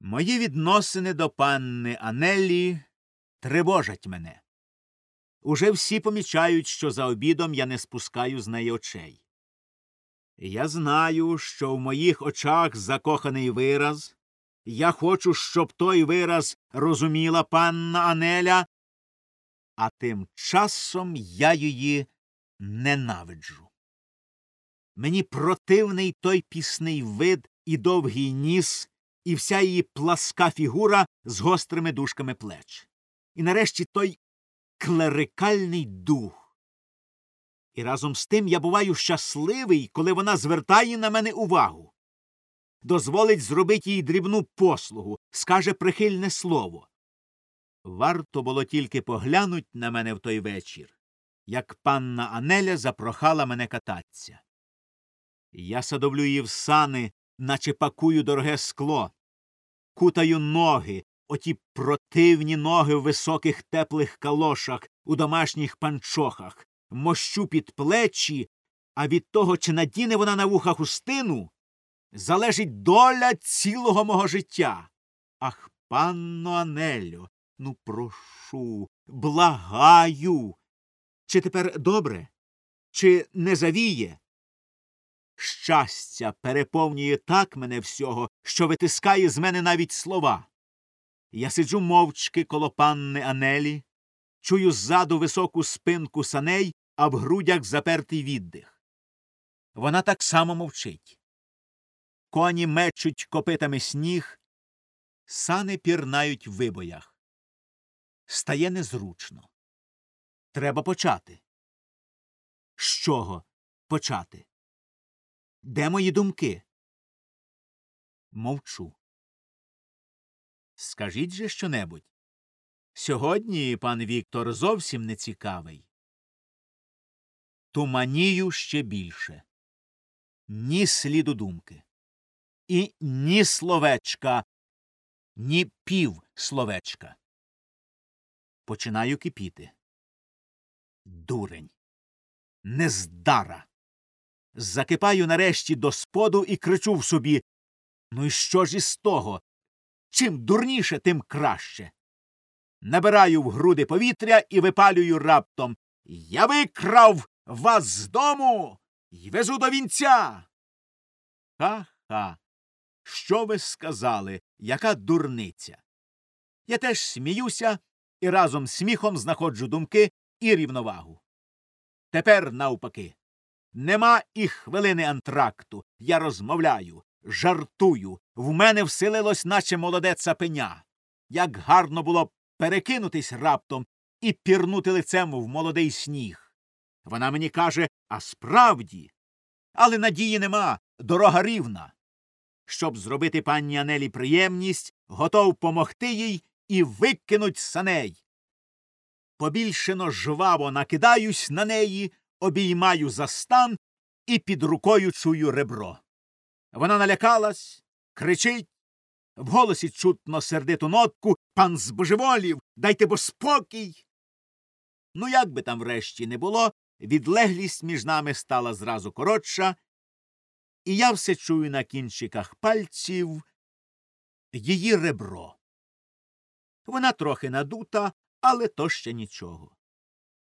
Мої відносини до панни Анеллі тривожать мене. Уже всі помічають, що за обідом я не спускаю з неї очей. Я знаю, що в моїх очах закоханий вираз. Я хочу, щоб той вираз розуміла панна Анеля, а тим часом я її ненавиджу. Мені противний той пісний вид і довгий ніс, і вся її пласка фігура з гострими дужками плеч. І нарешті той клерикальний дух. І разом з тим я буваю щасливий, коли вона звертає на мене увагу. Дозволить зробити їй дрібну послугу, скаже прихильне слово. Варто було тільки поглянуть на мене в той вечір, як панна Анеля запрохала мене кататься. Я садовлю її в сани, наче пакую дороге скло, кутаю ноги, оті противні ноги в високих теплих калошах, у домашніх панчохах, мощу під плечі, а від того, чи надіне вона на вуха хустину, залежить доля цілого мого життя. Ах, панно Анелю, ну прошу, благаю. Чи тепер добре? Чи не завіє? Щастя переповнює так мене всього, що витискає з мене навіть слова. Я сиджу мовчки коло панни Анелі, чую ззаду високу спинку саней, а в грудях запертий віддих. Вона так само мовчить. Коні мечуть копитами сніг, сани пірнають в вибоях. Стає незручно. Треба почати. З чого почати? Де мої думки? Мовчу. Скажіть же щонебудь. Сьогодні пан Віктор зовсім не цікавий. Туманію ще більше. Ні сліду думки. І ні словечка, ні пів словечка. Починаю кипіти. Дурень. Нездара. Закипаю нарешті до споду і кричу в собі Ну і що ж із того? Чим дурніше, тим краще. Набираю в груди повітря і випалюю раптом Я викрав вас з дому і везу до вінця. Ха ха. Що ви сказали, яка дурниця? Я теж сміюся і разом з сміхом знаходжу думки і рівновагу. Тепер, навпаки, нема і хвилини антракту. Я розмовляю, жартую. В мене вселилось, наче молоде цапеня. Як гарно було перекинутись раптом і пірнути лицем в молодий сніг. Вона мені каже, а справді. Але надії нема, дорога рівна. Щоб зробити пані Анелі приємність, готов помогти їй і викинуть саней. Побільшено жваво накидаюсь на неї, обіймаю за стан і під рукою чую ребро. Вона налякалась, кричить. В голосі чутно сердиту нотку пан збожеволів, дайте бо спокій. Ну, як би там врешті не було, відлеглість між нами стала зразу коротша, і я все чую на кінчиках пальців її ребро. Вона трохи надута, але то ще нічого.